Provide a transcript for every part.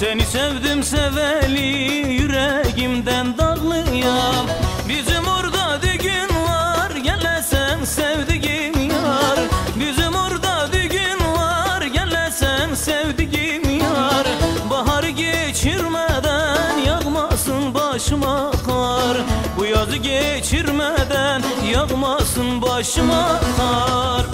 Seni sevdim seveli yüreğimden dağlıyam Bizim orada düğün var gelesen sevdiğim yar. Bizim orada düğün var gelesen sevdiğim yar. Bahar geçirmeden yağmasın başıma kar. Bu yazı geçirmeden yağmasın başıma kar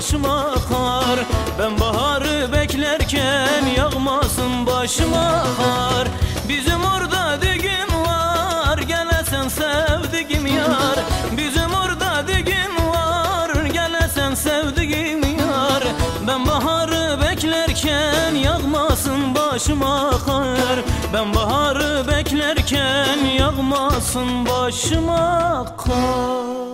Başıma kar. Ben baharı beklerken yağmasın başıma kar. Bizim orada düğün var gelesin sevdiğim yar. Bizim orada düğün var gelesin sevdiğim yar. Ben baharı beklerken yağmasın başıma kar. Ben baharı beklerken yağmasın başıma kar